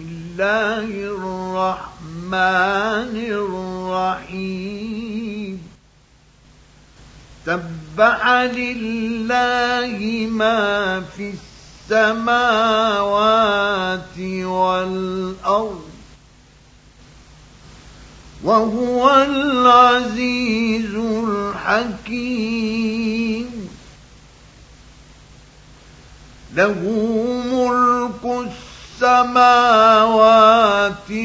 الله الرحمن الرحيم سبح لله ما في السماوات والأرض وهو العزيز الحكيم له ملك السماوات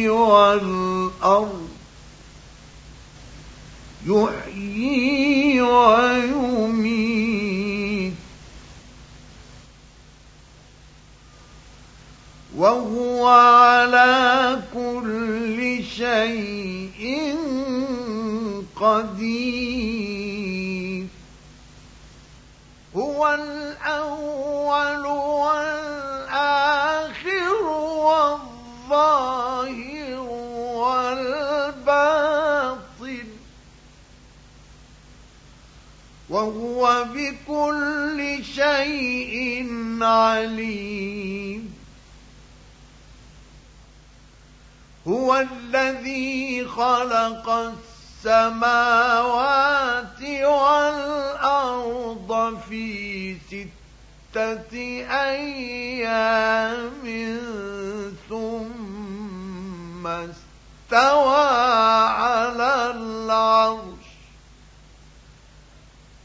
والأرض يحيي ويميت وهو على كل شيء قدير هو الأول والآخر والظاهر والباطن وهو بكل شيء عليم. هو الذي خلق السماوات والأرض في ستة أيام ثم استوى على العرش.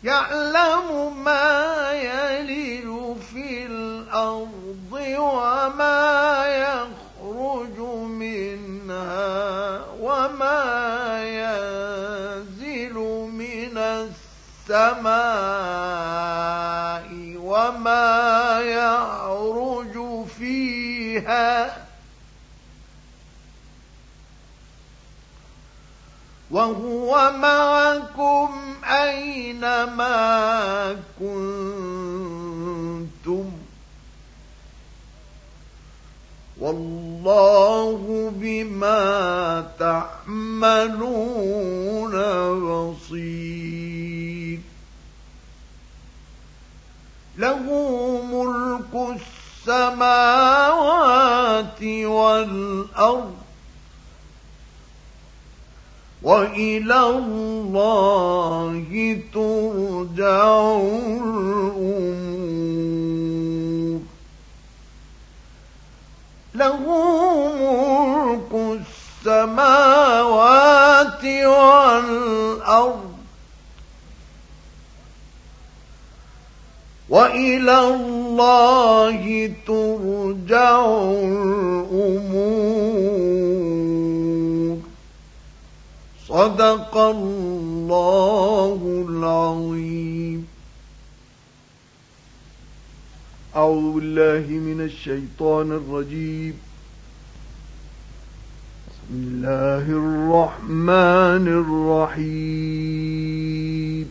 يعلم ما يلج في الأرض وما يخرج منها وما ينزل من السماء وما يعرج فيها وهو معكم أينما كنتم. والله بما تعملون بصير. له ملك السماوات والأرض. وإلى الله ترجع الأمور. له ملك السماوات والأرض. وإلى الله ترجع الأمور. صدق الله العظيم. أعوذ بالله من الشيطان الرجيم. بسم الله الرحمن الرحيم.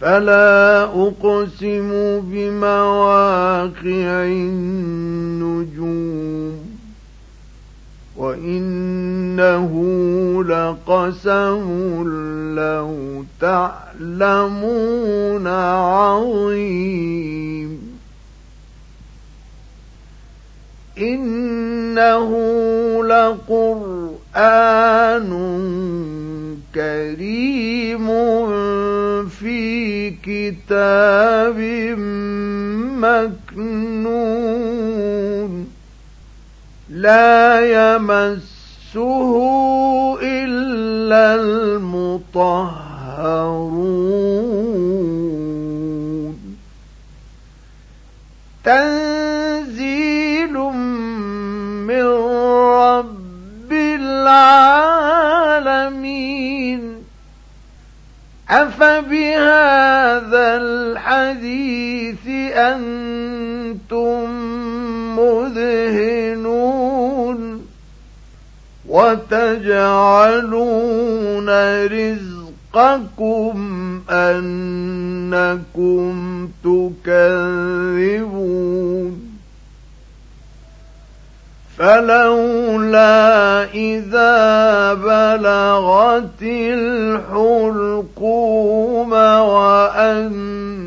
فلا أقسم بمواقع النجوم. وإنه لقسم لو تعلمون عظيم إنه لقرآن كريم في كتاب مكنون لا يمسه إلا المطهرون. تنزيل من رب العالمين. أفبهذا الحديث أنتم وتجعلون رزقكم أنكم تكذبون. فلولا إذا بلغت الحلقوم وأنتم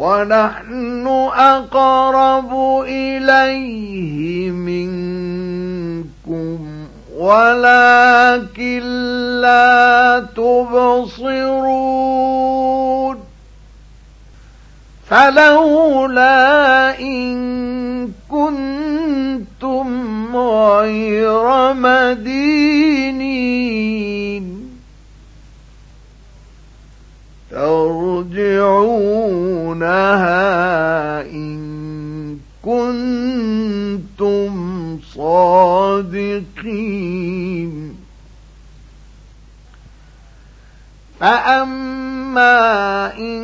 ونحن أقرب إليه منكم ولكن لا تبصرون. فلولا إن كنتم غير مدينين. ترجعونها إن كنتم صادقين. فأما إن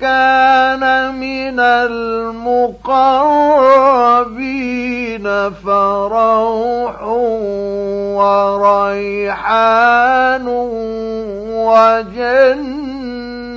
كان من المقربين فروح وريحان وجنة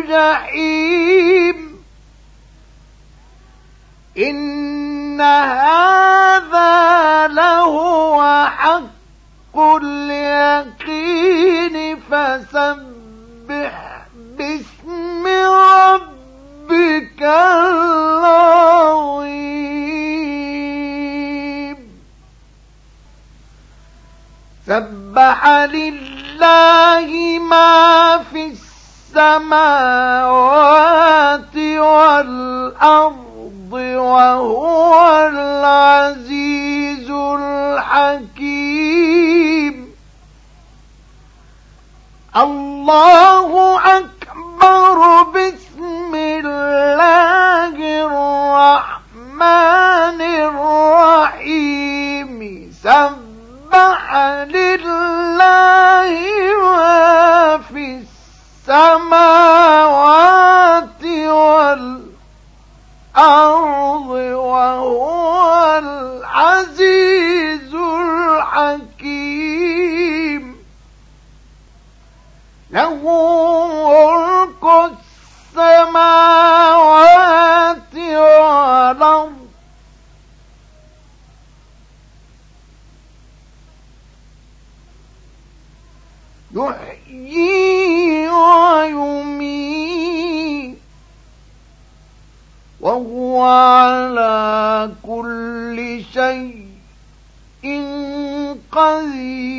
جحيم. إن هذا لهو حق اليقين فسبح باسم ربك العظيم. سبح لله ما السماوات والأرض وهو العزيز الحكيم. الله السماوات والأرض الأرض وهو العزيز الحكيم. له ملك السماوات والأرض. يحيي وهو على كل شيء قدير.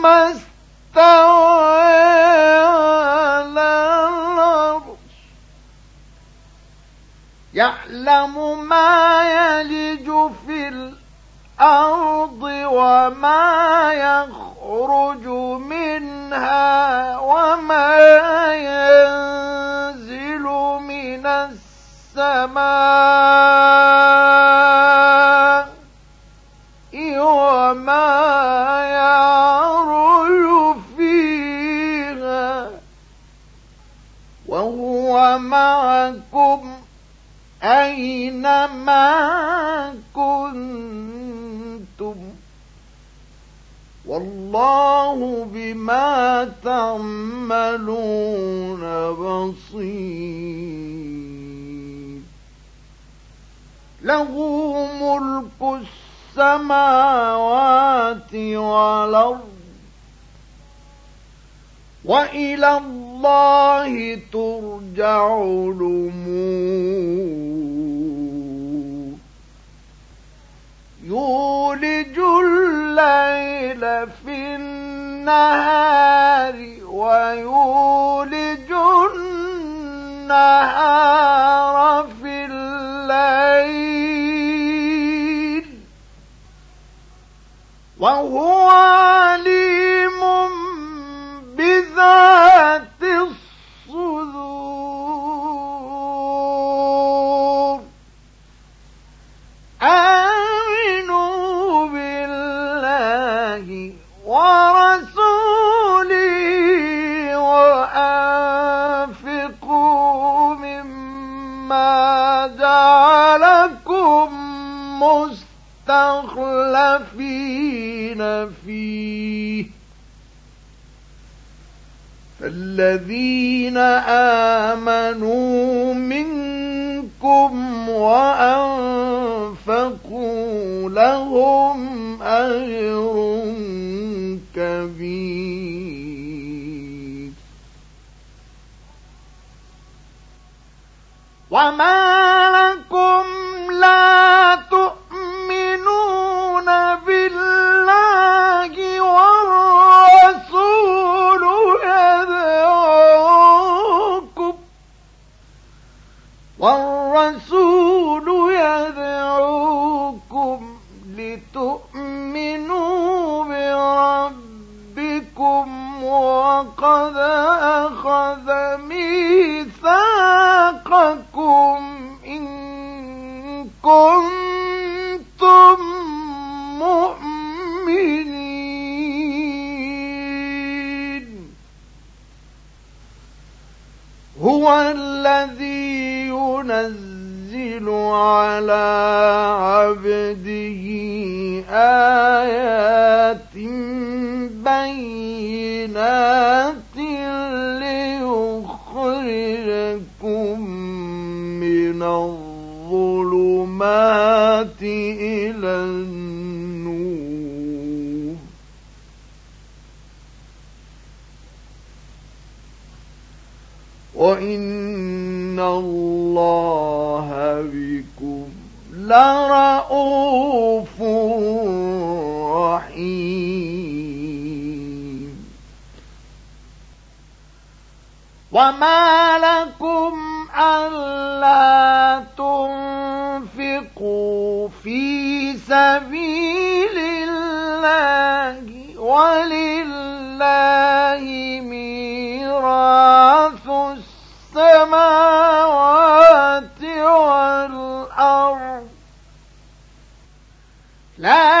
ثم استوى على العرش. يعلم بما تعملون بصير. له ملك السماوات والأرض. وإلى الله ترجع الأمور. يولج الليل في ويولج النهار في الليل. وهو عليم بذات مستخلفين فيه. فالذين آمنوا منكم وأنفقوا لهم أجر كبير. وما لكم وقد أخذ ميثاقكم إن كنتم مؤمنين. هو الذي ينزل على عبده آيات النور. وإن الله بكم لرؤوف رحيم. وما لكم ألا تنفقوا في سبيل الله ولله ميراث السماوات والأرض لا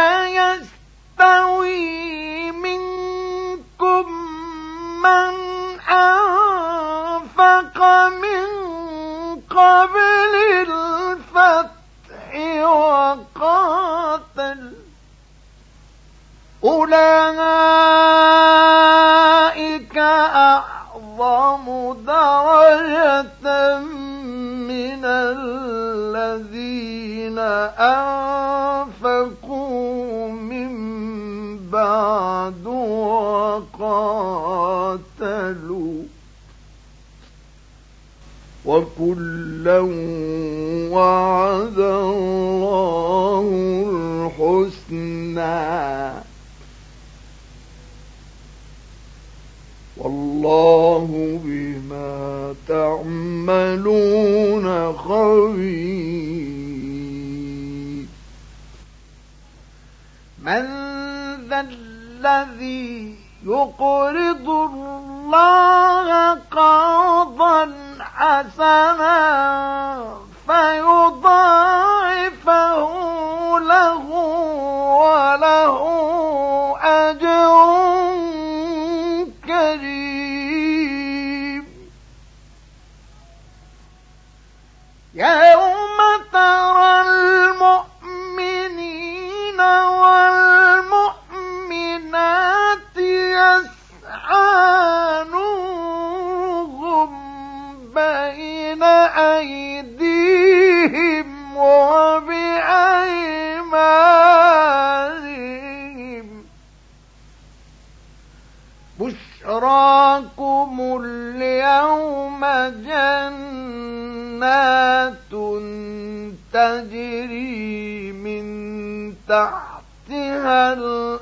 قرضا حسنا.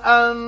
أن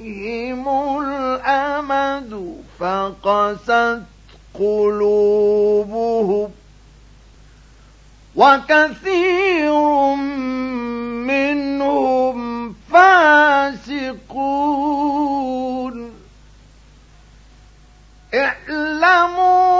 فقست قلوبهم وكثير منهم فاسقون. اعلموا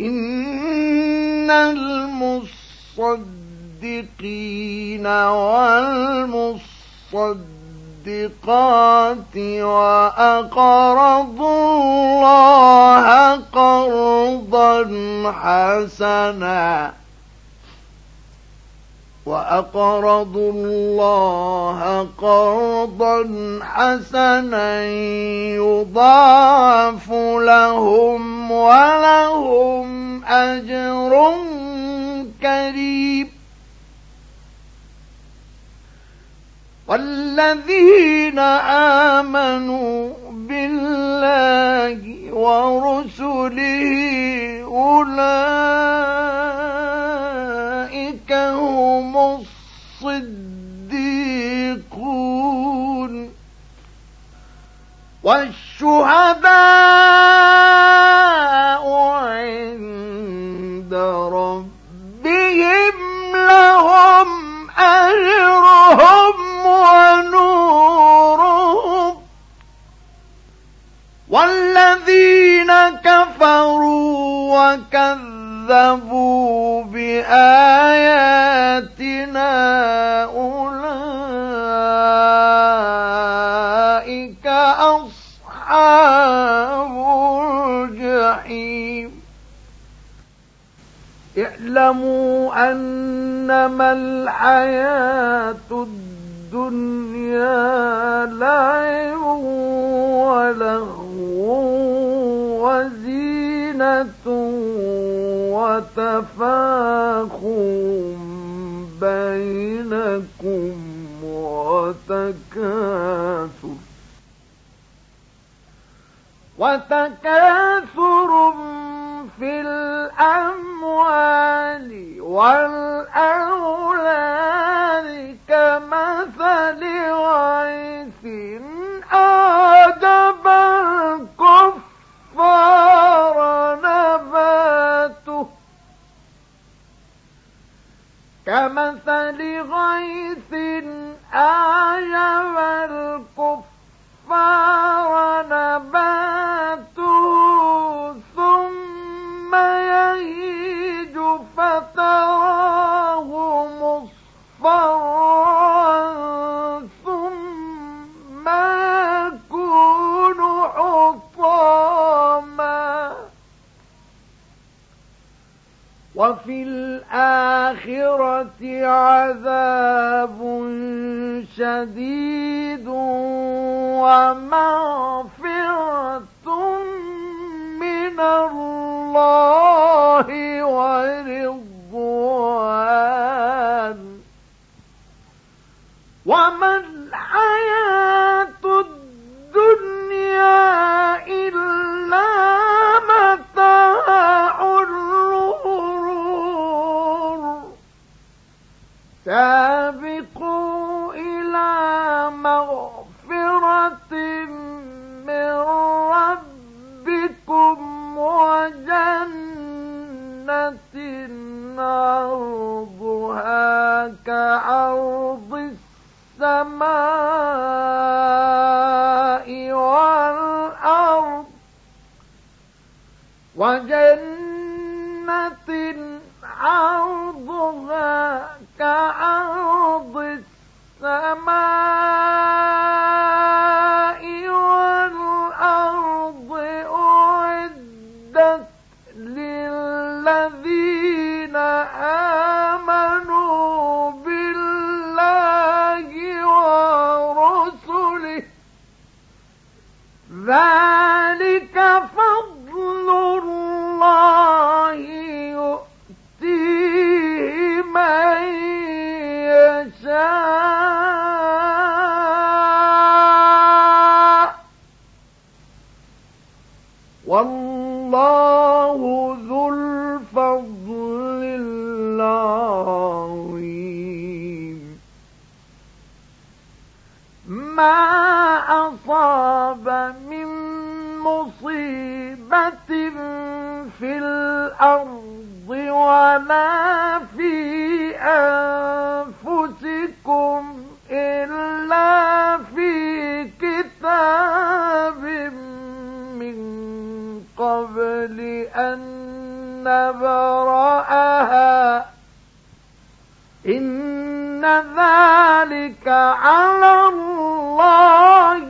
إن المصدقين والمصدقات وأقرضوا الله قرضا حسنا وأقرضوا الله قرضا حسنا يضاعف لهم ولهم أجر كريم. والذين آمنوا بالله ورسله أولئك هم الصديقون. والشهداء ربهم لهم أجرهم ونورهم والذين كفروا وكذبوا بآياتنا اعلموا أنما الحياة الدنيا لعب ولهو وزينة وتفاخر بينكم وتكاثر. وتكاثر في الأموال والأولاد. عذاب شديد ومغفرة من الله الله الأرض ولا في أنفسكم إلا في كتاب من قبل أن نبرأها. إن ذلك على الله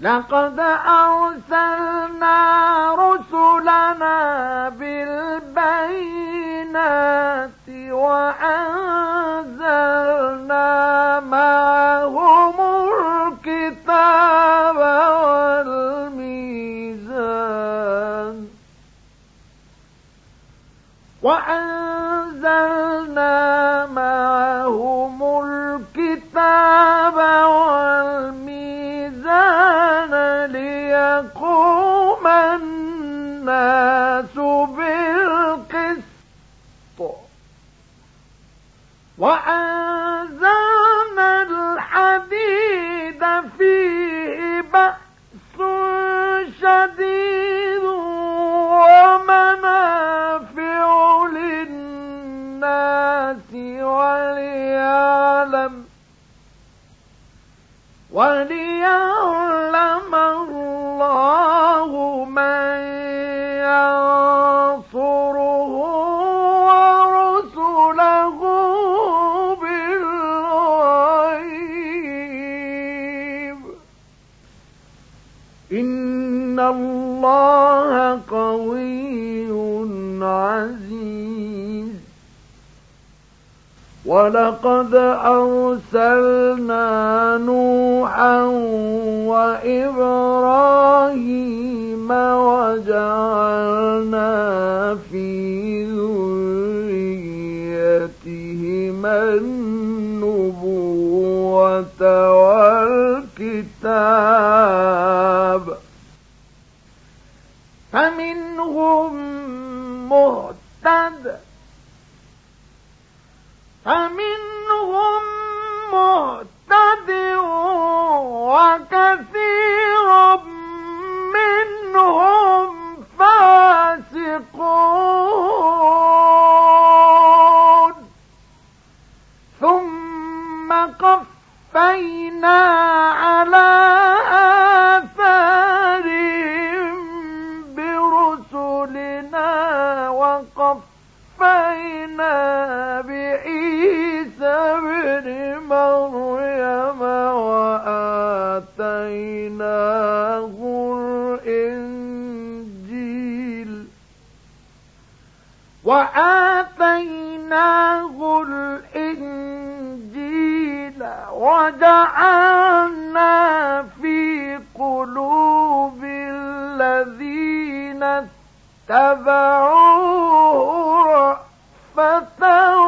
لقد أرسلنا رسلنا وليعلم الله من ينصره ورسله بالغيب إن الله قوي عزيز. ولقد أرسلنا نوحا وإبراهيم قفينا على آثارهم برسلنا وقفينا بعيسى ابن مريم وآتيناه الإنجيل. وآتيناه وجعلنا في قلوب الذين اتبعوه رأفة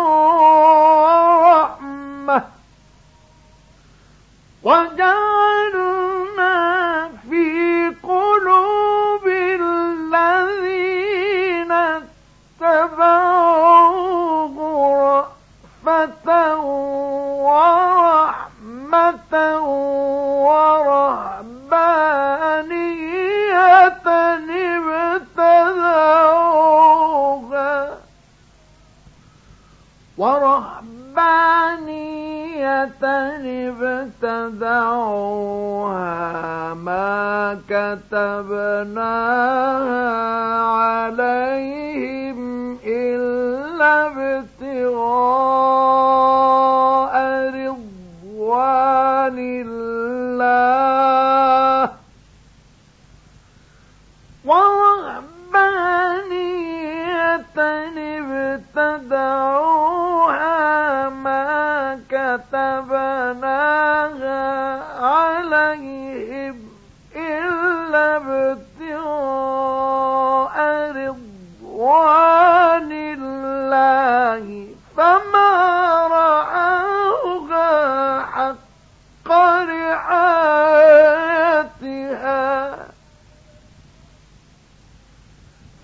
ورحمة. وجعلنا في قلوب الذين اتبعوه رأفة ورحمة. ابتدعوها. ما كتبناها عليهم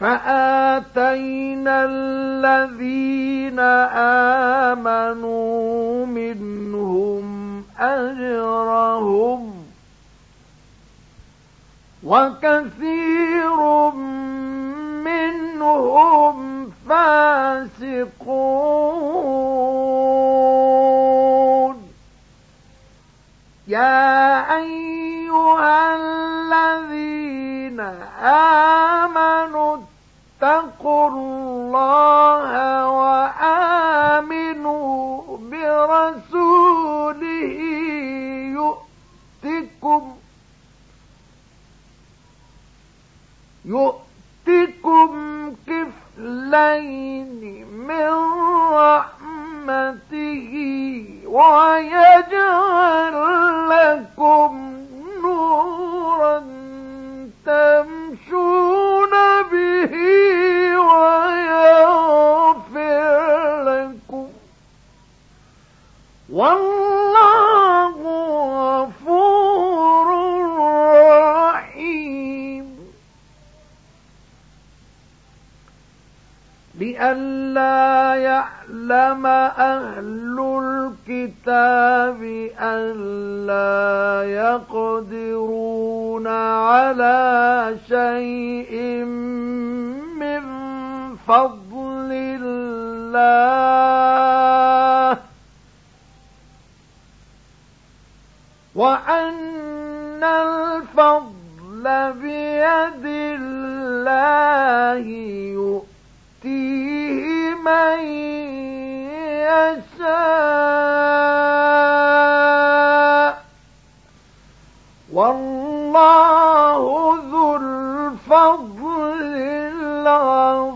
فآتينا الذين آمنوا منهم أجرهم وكثير منهم فاسقون يا أيها الذين آمنوا اتقوا الله وآمنوا برسوله يؤتكم يؤتكم كفلين من رحمته ويجعل لكم نورا تمشون والله غفور رحيم. لئلا يعلم أهل الكتاب ألا يقدرون على شيء بيد الله يؤتيه من يشاء. والله ذو الفضل العظيم.